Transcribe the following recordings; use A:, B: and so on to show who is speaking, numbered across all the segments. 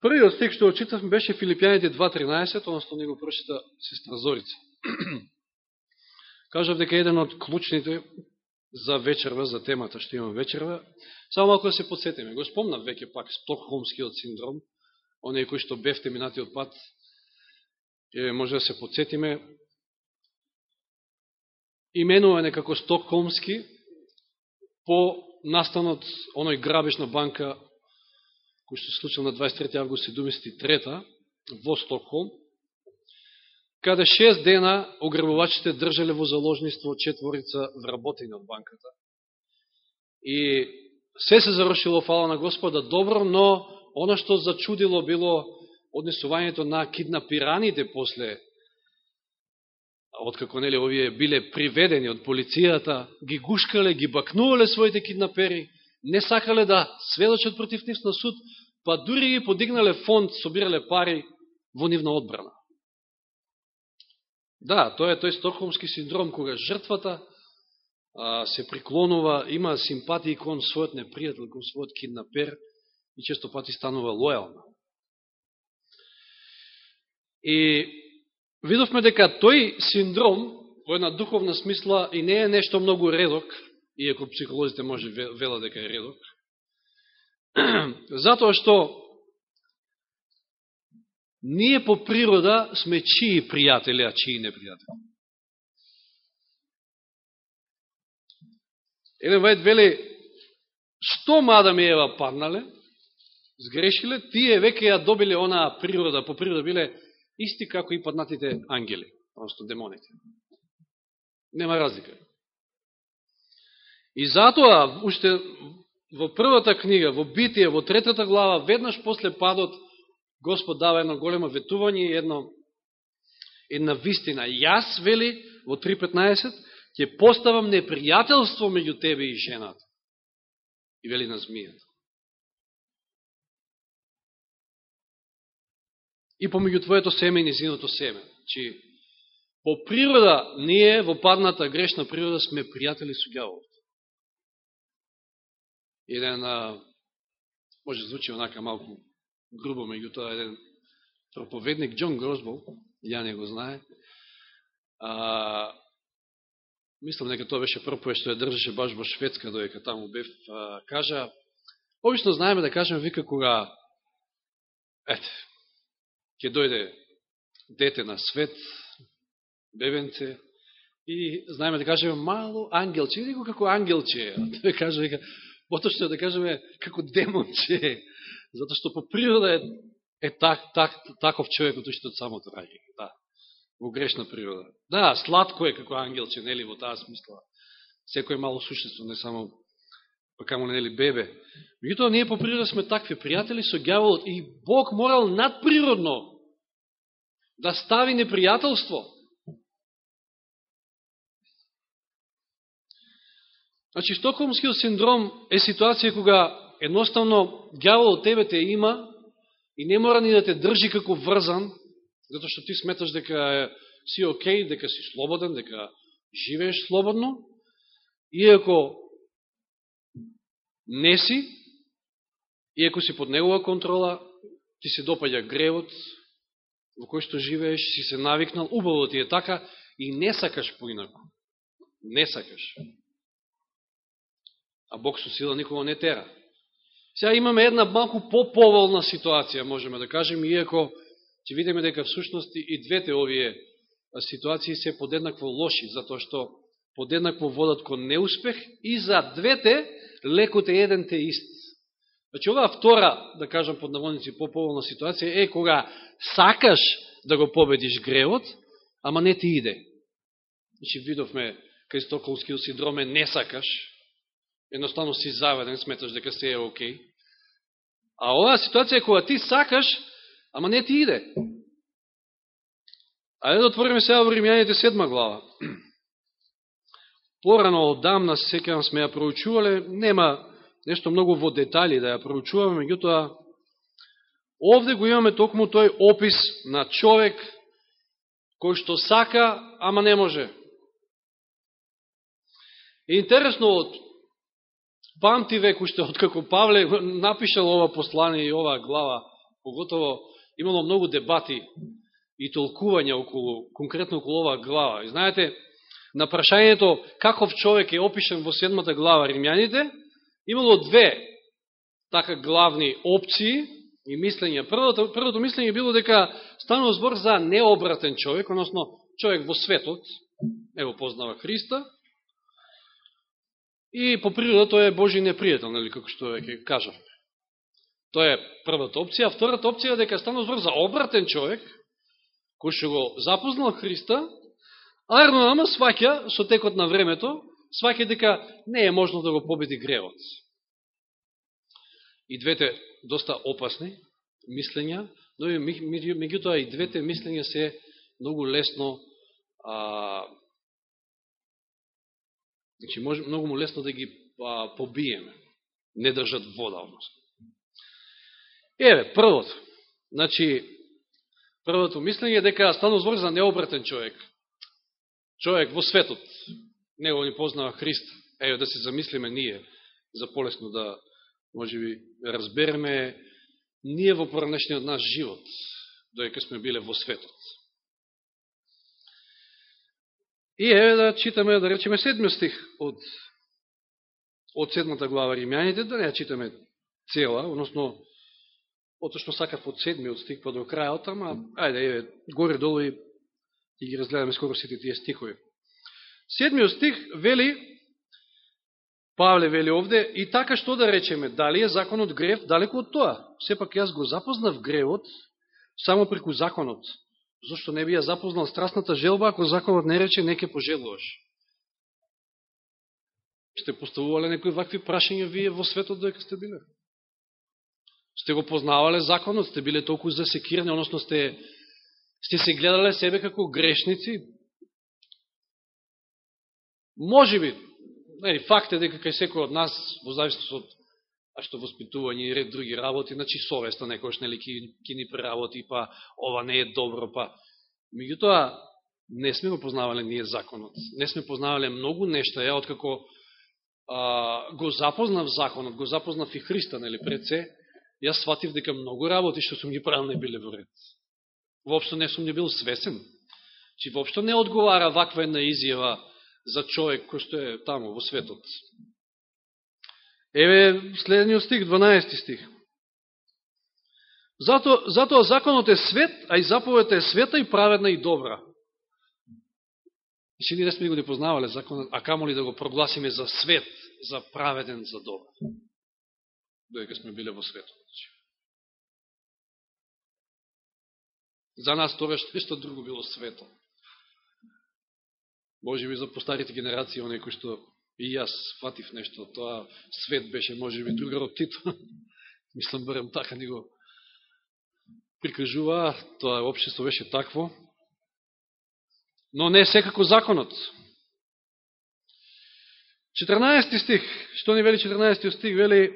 A: Првиот стих што очитавме беше Филипјаните 2.13, односно него прочита сестра Зорица. Кажав дека еден од клучните за вечерва, за темата што имам вечерва, само малко да се подсетиме. Го спомнав веќе пак Стокхолмскиот синдром, оние кои што бевте минатиот пат, е, може да се подсетиме. Именуване како Стокхолмски по настанот оној грабеж на банка кој што се случил на 23. август 73 во Стокхолм, каде шест дена ограбувачите држале во заложниство четворица вработени од банката. И се се зарушило, фала на Господа, добро, но оно што зачудило било однесувањето на киднапираните после откако нели овие биле приведени од полицијата, ги гушкале, ги бакнувале своите киднапери, не сакале да сведочат против нив на суд, па дури ги подигнале фонд, собирале пари во нивна одбрана. Да, тоа е тој стокхолмски синдром, кога жртвата а, се приклонува, има симпатии кон својот непријател, кон својот киднапер и често пати станува лојална. И видовме дека тој синдром, во една духовна смисла, и не е нешто многу редок, иако психолозите може вела дека е редок, затоа што ние по природа сме чии пријатели, а чии непријатели. Еден вајд вели, што Мадам и Ева паднале, сгрешиле, тие веќе ја добиле онаа природа, по природа биле исти како и паднатите ангели, просто демоните. Нема разлика. И затоа, уште во првата книга, во Битие, во третата глава, веднаш после падот, Господ дава едно големо ветување и едно, една вистина. Јас, вели, во 3.15, ќе поставам непријателство меѓу тебе и жената. И вели на змијата. И помеѓу твоето семе и низиното семе. Чи, по природа, ние во падната грешна природа сме пријатели со гјавот. Еден, може да звучи онака малку грубо, меѓутоа еден проповедник Џон Гросбол, ја не го знае, а, мислам нека тоа беше проповед што ја држаше баш во Шведска, доека таму бев, а, кажа, обично знаеме да кажеме, вика, кога, ете, ќе дојде дете на свет, бебенце, и знаеме да кажеме мало ангелче, или го како ангелче, тој кажа, вика, поточно да кажеме како демонче, затоа што по природа е, е так, так, таков човек од уште од самото раѓање. Да, во грешна природа. Да, сладко е како ангелче, нели, во таа смисла. Секој мало существо, не само па камо нели бебе. Меѓутоа, ние по природа сме такви пријатели со гјаволот и Бог морал надприродно да стави непријателство. Значи, Штокхолмскиот синдром е ситуација кога едноставно од тебе те има и не мора ни да те држи како врзан, затоа што ти сметаш дека си окей, дека си слободен, дека живееш слободно, иако не си, иако си под негова контрола, ти се допаѓа гревот во кој што живееш, си се навикнал, убаво ти е така и не сакаш поинако. Не сакаш. А Бог со сила никога не тера. Сега имаме една малку по-поволна ситуација, можеме да кажем, иако ќе видиме дека всушност и двете овие ситуации се подеднакво лоши, затоа што подеднакво водат кон неуспех и за двете лекот е еден те ист. Значи, оваа втора, да кажам под наводници, по-поволна ситуација е кога сакаш да го победиш гревот, ама не ти иде. Значи, видовме кај Стоколскиот е не сакаш, едноставно си заведен, сметаш дека се е окей. А оваа ситуација е кога ти сакаш, ама не ти иде. Ајде да отвориме сега во Римјаните седма глава. Порано одамна се секам сме ја проучувале, нема нешто многу во детали да ја проучуваме, меѓутоа овде го имаме токму тој опис на човек кој што сака, ама не може. И интересно од памти век уште откако Павле напишал ова послание и оваа глава Поготово имало многу дебати и толкувања околу, конкретно околу оваа глава. И знаете, на прашањето каков човек е опишен во седмата глава Римјаните, имало две така главни опции и мислења. Првото, првото мислење било дека станува збор за необратен човек, односно човек во светот, ево познава Христа, и по природа тој е Божи непријател, нели, како што веќе кажавме. Тоа е првата опција. Втората опција е дека станува збор за обратен човек, кој што го запознал Христа, а ама сваќа со текот на времето, сваќа дека не е можно да го победи гревот. И двете доста опасни мислења, но меѓутоа и двете мислења се многу лесно а, значи, може, многу му лесно да ги а, побиеме. Не држат вода, односно. Еве, првото. Значи, првото мислење е дека стану збор за необратен човек. Човек во светот. Него не познава Христ. Еве, да се замислиме ние, за полесно да, може би, разбереме ние во поранешниот наш живот, доека сме биле во светот. И еве да читаме, да речеме, седми стих од, од седмата глава Римјаните, да не ја читаме цела, односно, отошно сакав од седмиот стих па до крајот, ама, ајде, еве горе-долу и, и ги разгледаме скоро сите тие стихови. Седмиот стих вели, Павле вели овде, и така што да речеме, дали е законот грев, далеко од тоа. Сепак јас го запознав гревот само преку законот, Зошто не би ја запознал страстната желба, ако законот не рече, не ке пожелуваш? Сте поставувале некои вакви прашања вие во светот дека сте биле? Сте го познавале законот, сте биле толку засекирани, односно сте, сте се гледале себе како грешници? Може би, не, факт е дека кај секој од нас, во зависност од а што воспитување и ред други работи, значи совеста некојаш нели ки, ки ни преработи, па ова не е добро, па меѓутоа не сме го познавале ние законот. Не сме познавале многу нешта, ја откако а, го запознав законот, го запознав и Христа, нели пред се, јас сватив дека многу работи што сум ги правил не биле во ред. Воопшто не сум не бил свесен. Чи воопшто не одговара ваква една изјава за човек кој што е таму во светот. Еве следниот стих, 12 стих. Зато, затоа законот е свет, а и заповедта е света и праведна и добра. Значи, ние не сме го не познавале законот, а камо ли да го прогласиме за свет, за праведен, за добар. Додека сме биле во светот. За нас тоа што нешто друго било свето. Може би за постарите генерации, оние кои што И јас фатив нешто, тоа свет беше, може би, друга од Тито. Мислам, барем така ни го прикажува, тоа обшество беше такво. Но не секако законот. 14 стих, што ни вели 14 стих, вели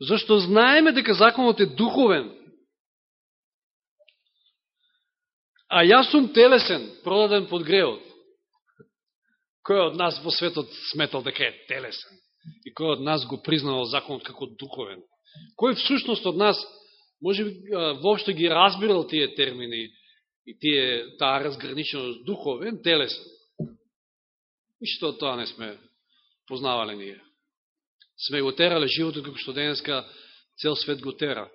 A: Зашто знаеме дека законот е духовен, а јас сум телесен, продаден под греот кој од нас во светот сметал дека е телесен и кој од нас го признавал законот како духовен. Кој всушност од нас може би воопшто ги разбирал тие термини и тие таа разграниченост духовен, телесен. Ништо од тоа не сме познавале ние. Сме го терале животот како што денеска цел свет го тера.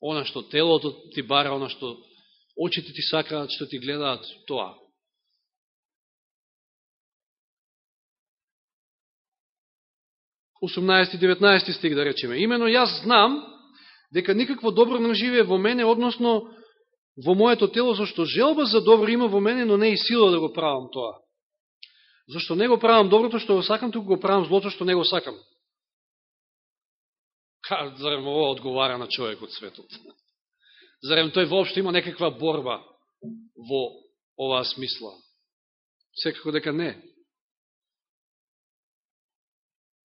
A: Она што телото ти бара, она што очите ти сакаат, што ти гледаат, тоа. 18-19 стих да речеме. Имено јас знам дека никакво добро не живее во мене, односно во моето тело, зашто желба за добро има во мене, но не и сила да го правам тоа. Зашто не го правам доброто што го сакам, туку го правам злото што не го сакам. Зарем ова одговара на човек од светот? Зарем тој воопшто има некаква борба во оваа смисла? Секако дека не.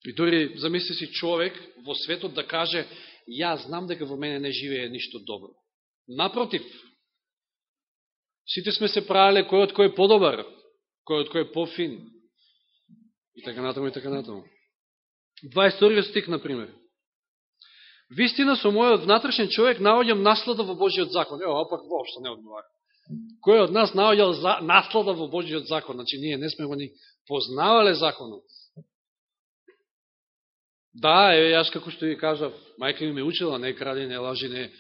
A: И дори замисли си човек во светот да каже ја знам дека во мене не живее ништо добро. Напротив, сите сме се правиле кој од кој е подобар, кој од кој е пофин. И така натаму, и така натаму. 22 стик, например. Вистина со мојот внатрешен човек наоѓам наслада во Божиот закон. Ево, опак воопшто не одговара. Кој од нас наоѓал за, наслада во Божиот закон? Значи, ние не сме го ни познавале законот. Да, е, јас како што ви кажав, мајка ми ме учила, не кради, не лажи, не,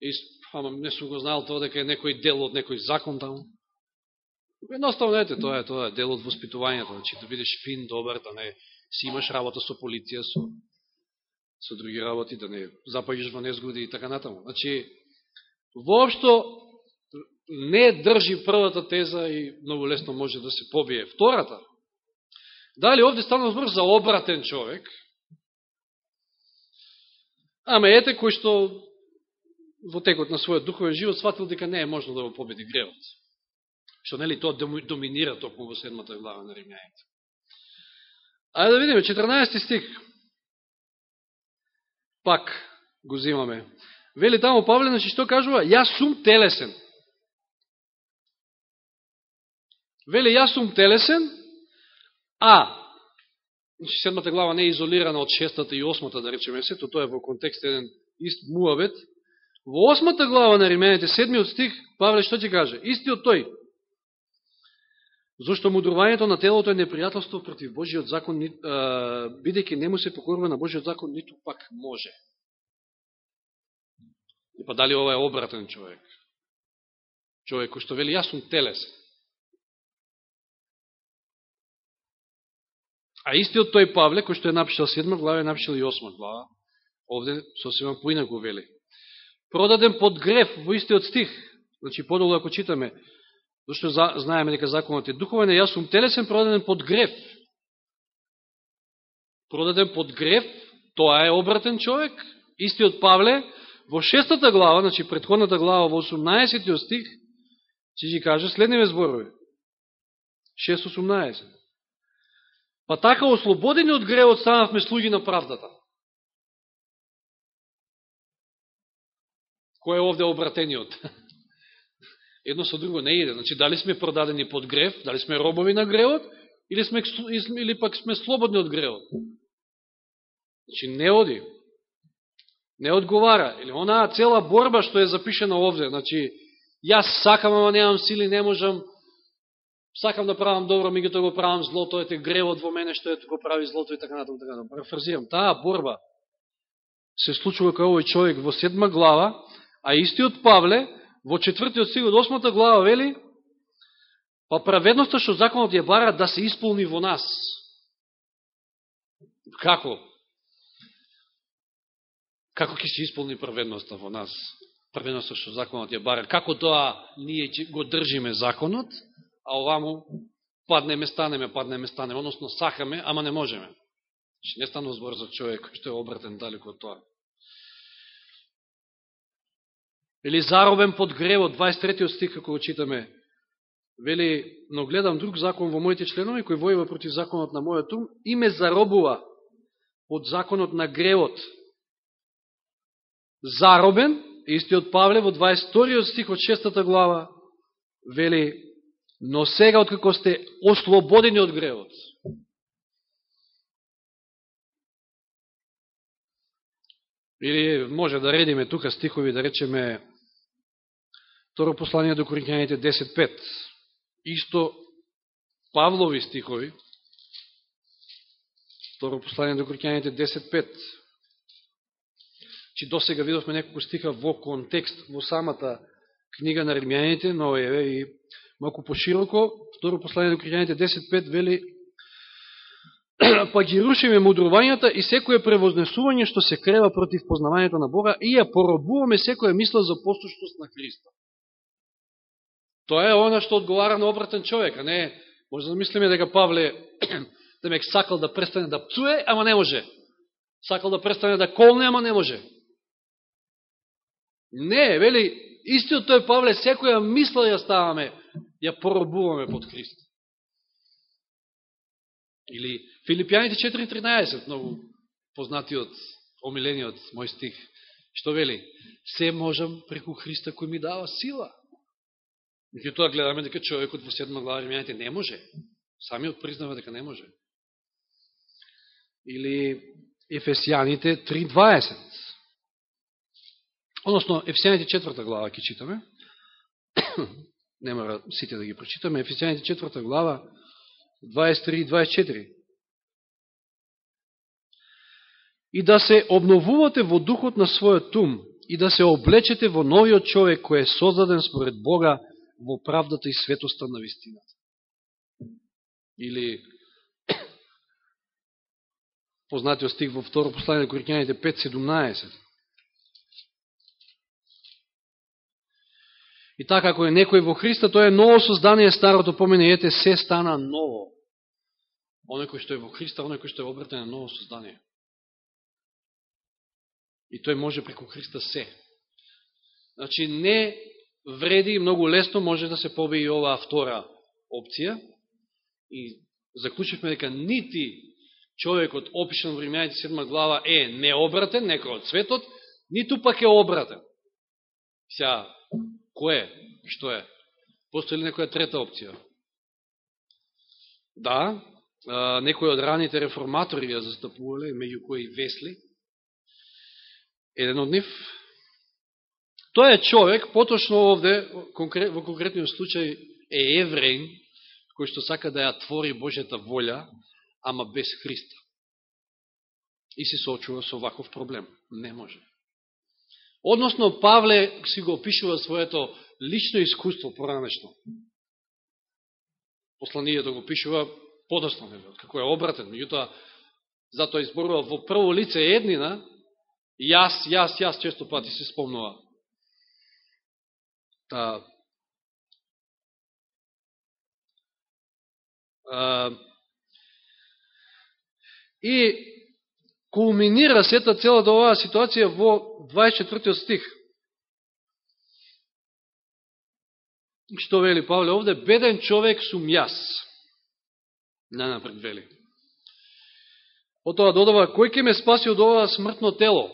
A: и, ама не сум го знал тоа дека е некој дел од некој закон таму. Едноставно, ете, тоа е, тоа е дел од воспитувањето, значи да бидеш фин, добар, да не си имаш работа со полиција, со, со други работи, да не запаѓаш во незгоди и така натаму. Значи, воопшто не држи првата теза и многу лесно може да се побие втората. Дали овде станува збор за обратен човек, ама ете кој што во текот на својот духовен живот сватил дека не е можно да го победи гревот. Што нели тоа доминира токму во седмата глава на Римјаните. Ајде да видиме 14 стих. Пак го зимаме. Вели таму Павле, значи што кажува? Јас сум телесен. Вели, јас сум телесен, а, значи седмата глава не е изолирана од шестата и осмата, да речеме сето, тоа е во контекст еден ист муавет. Во осмата глава на Римените, седмиот стих, Павле што ќе каже? Истиот тој. Зошто мудрувањето на телото е непријателство против Божиот закон, бидејќи не му се покорува на Божиот закон, ниту пак може. И па дали ова е обратен човек? Човек кој што вели, јас сум телесен. А истиот тој Павле, кој што е напишал 7 глава, е напишал и 8 глава. Овде сосема поинако вели. Продаден под греф во истиот стих. Значи, подолу ако читаме, зашто знаеме дека законот е духовен, јас сум телесен продаден под греф. Продаден под греф, тоа е обратен човек. Истиот Павле, во шестата глава, значи предходната глава, во 18 стих, ќе ќе каже следниве зборови. 6.18. Па така, ослободени од гревот, станавме слуги на правдата. Кој е овде обратениот? Едно со друго не иде. Значи, дали сме продадени под грев, дали сме робови на гревот, или, сме, или пак сме слободни од гревот. Значи, не оди. Не одговара. Или онаа цела борба што е запишена овде. Значи, јас сакам, ама немам сили, не можам, сакам да правам добро, меѓуто го правам злото, е гревот во мене што е го прави злото и така натаму, така натаму. Парафразирам, таа борба се случува кај овој човек во седма глава, а истиот Павле во четвртиот стиг од осмата глава вели, па праведноста што законот ја бара да се исполни во нас. Како? Како ќе се исполни праведноста во нас? Праведноста што законот ја бара. Како тоа ние го држиме законот? А оваму паднеме, станеме, паднеме, станеме, односно сакаме, ама не можеме. Че значи, не станува збор за човек што е обратен далеко од тоа. Или заробен под гревот, 23 стих, како го читаме, вели, но гледам друг закон во моите членови, кој војува против законот на мојот ум, и ме заробува од законот на гревот. Заробен, истиот Павле во 22 стих од 6 глава, вели, но сега откако сте ослободени од гревот. Или може да редиме тука стихови, да речеме Второ послание до Коринќаните 10.5. Исто Павлови стихови. Второ послание до Коринќаните 10.5. Чи значи, до сега видовме неколку стиха во контекст, во самата книга на Римјаните, но еве и малку пошироко, второ послание до Кријаните 10.5 вели па ги рушиме мудрувањата и секоје превознесување што се крева против познавањето на Бога и ја поробуваме секоја мисла за послушност на Христа. Тоа е она што одговара на обратен човек, а не може да мислиме дека Павле да демек сакал да престане да пцуе, ама не може. Сакал да престане да колне, ама не може. Не, вели, истиот тој Павле, секоја мисла ја ставаме ја поробуваме под Христ. Или Филипијаните 4.13, многу познатиот, омилениот мој стих, што вели? Се можам преку Христа кој ми дава сила. Меѓу тоа гледаме дека човекот во 7 глава Римјаните не може. Самиот признава дека не може. Или Ефесијаните 3.20. Односно, Ефесијаните четврта глава ќе читаме. Не мора сите да ги прочитаме. Ефесијаните четврта глава, 23 и 24. И да се обновувате во духот на својот ум и да се облечете во новиот човек кој е создаден според Бога во правдата и светоста на вистината. Или познатиот стих во второ послание на Коринјаните 5.17. И така, ако е некој во Христа, тоа е ново создание, старото помене, ете, се стана ново. Оној кој што е во Христа, оној кој што е обратен е ново создание. И тој може преку Христа се. Значи, не вреди многу лесно може да се побеи оваа втора опција. И заклучивме дека нити човекот опишан во Римјаните 7 глава е необратен, некој од светот, ниту пак е обратен. Ся, кој е? Што е? Постои ли некоја трета опција? Да, некои од раните реформатори ја застапувале, меѓу кои Весли, еден од нив. Тој е човек, поточно овде, во конкретниот случај, е евреин, кој што сака да ја твори Божјата волја, ама без Христа. И се соочува со ваков проблем. Не може. Односно, Павле си го опишува своето лично искуство поранешно. Посланијето го пишува подосно, како е обратен. Меѓутоа, затоа изборува во прво лице еднина, јас, јас, јас често пати се спомнува. Та, а, И кулминира сета целата оваа ситуација во 24 стих. Што вели Павле овде? Беден човек сум јас. Нанапред вели. Потоа додава, кој ќе ме спаси од оваа смртно тело?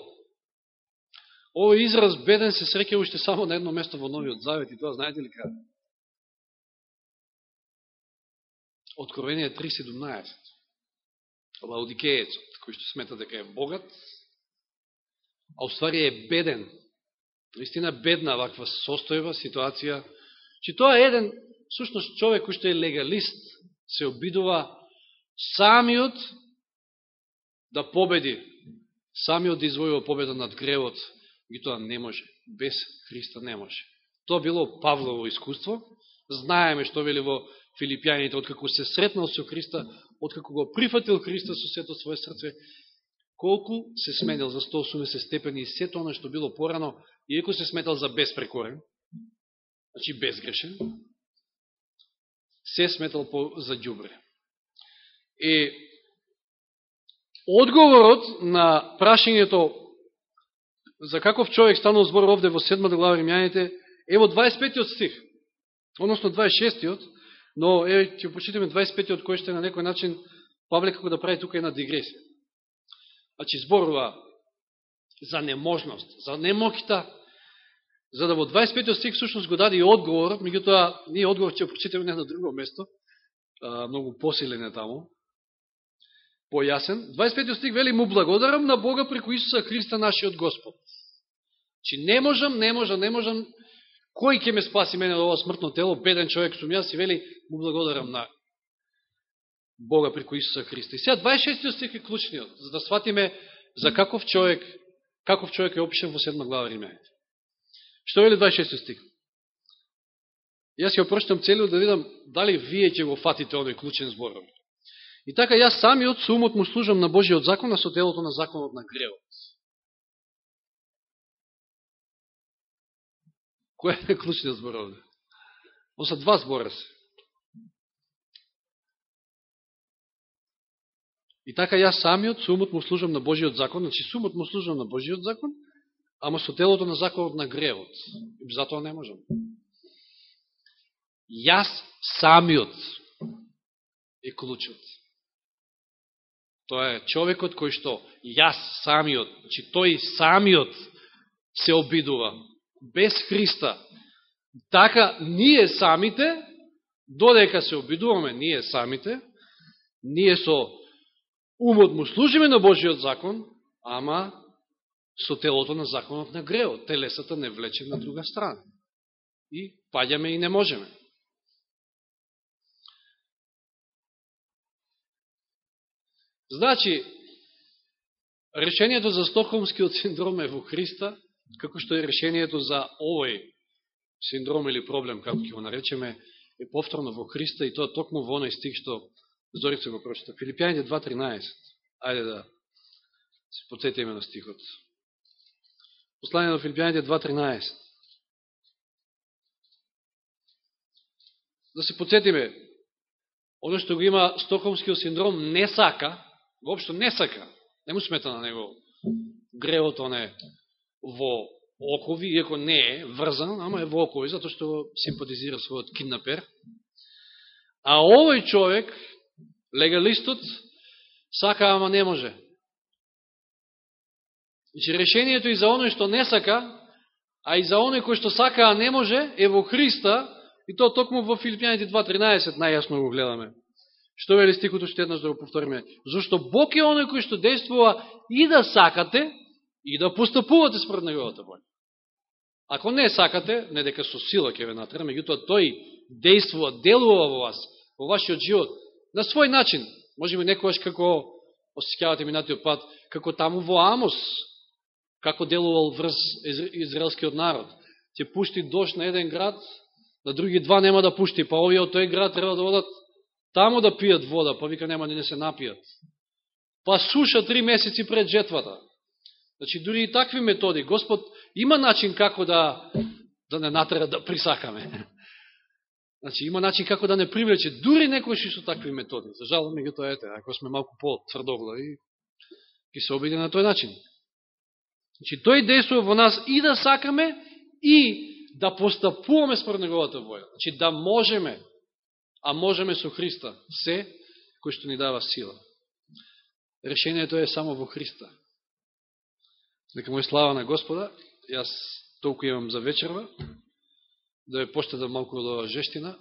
A: Овој израз беден се среќа уште само на едно место во Новиот Завет и тоа знаете ли каде? Откровение 3.17. Лаудикеецот, кој што смета дека е богат, а уствари е беден. Наистина бедна ваква состојба, ситуација. Че тоа е еден, сушност, човек кој што е легалист, се обидува самиот да победи, самиот да извојува победа над гревот, и тоа не може. Без Христа не може. Тоа било Павлово искуство. Знаеме што вели во Филипјаните, откако се сретнал со Христа, откако го прифатил Христа со сето свое срце, колку се сменил за 180 степени и сето оно што било порано, иеко се сметал за безпрекорен, значи безгрешен, се сметал по, за ѓубре. И одговорот на прашањето за каков човек станал збор овде во 7 глава Римјаните е во 25 стих, односно 26 Но, еве ќе почитаме 25-тиот кој што на некој начин Павле како да прави тука една дигресија. Значи, зборува за неможност, за немокита, за да во 25 стих всушност го даде и одговор, меѓутоа ние одговор ќе прочитаме не на друго место, а, многу посилен е таму, појасен. 25 стих вели, му благодарам на Бога преку Исуса Христа, нашиот Господ. Чи не можам, не можам, не можам Кој ќе ме спаси мене од ова смртно тело? Беден човек сум јас и вели, му благодарам на Бога преку Исуса Христа. И сега 26 стих е клучниот, за да сватиме за каков човек, каков човек е опишен во 7 глава Римејите. Што вели 26 стих? Јас ја опрочитам целиот да видам дали вие ќе го фатите оној клучен зборов. И така јас самиот сумот му служам на Божиот закон, а со делото на законот на гревот. Кој е клучниот збор овде? Ово са два збора се. И така јас самиот, сумот му служам на Божиот закон, значи сумот му служам на Божиот закон, ама со телото на законот на гревот. И затоа не можам. Јас самиот е клучот. Тоа е човекот кој што јас самиот, значи тој самиот се обидува без Христа. Така, ние самите, додека се обидуваме ние самите, ние со умот му служиме на Божиот закон, ама со телото на законот на греот. Телесата не влече на друга страна. И паѓаме и не можеме. Значи, решението за Стокхолмскиот синдром е во Христа, како што е решението за овој синдром или проблем, како ќе го наречеме, е повторно во Христа и тоа токму во оној стих што Зорица го прочита. Филипјаните 2.13. Ајде да се подсетиме на стихот. Послание на Филипјаните 2.13. Да се подсетиме, оно што го има стокомскиот синдром не сака, воопшто не сака, не му смета на него гревот оне во окови, иако не е врзан, ама е во окови, затоа што симпатизира својот киднапер. А овој човек, легалистот, сака, ама не може. Значи, решението и за оној што не сака, а и за оној кој што сака, а не може, е во Христа, и то токму во Филипјаните 2.13, најасно го гледаме. Што вели стикото што еднаш да го повториме? Зошто Бог е оној кој што действува и да сакате, и да постапувате според неговата воља. Ако не сакате, не дека со сила ќе ве натера, меѓутоа тој действува, делува во вас, во вашиот живот, на свој начин. Може би некојаш како, осеќавате минатиот пат, како таму во Амос, како делувал врз израелскиот народ. Ќе пушти дош на еден град, на други два нема да пушти, па овие од тој град треба да одат таму да пијат вода, па вика нема ни не се напијат. Па суша три месеци пред жетвата. Значи, дури и такви методи. Господ има начин како да, да не натера да присакаме. Значи, има начин како да не привлече, дури некои ши со такви методи. За жал, меѓу тоа ете, ако сме малку по-тврдоглави, ќе се обиде на тој начин. Значи, тој действува во нас и да сакаме, и да постапуваме според неговата воја. Значи, да можеме, а можеме со Христа, се кој што ни дава сила. Решението е само во Христа. Нека му е слава на Господа. Јас толку имам за вечерва, да ја поштедам малку од оваа жештина.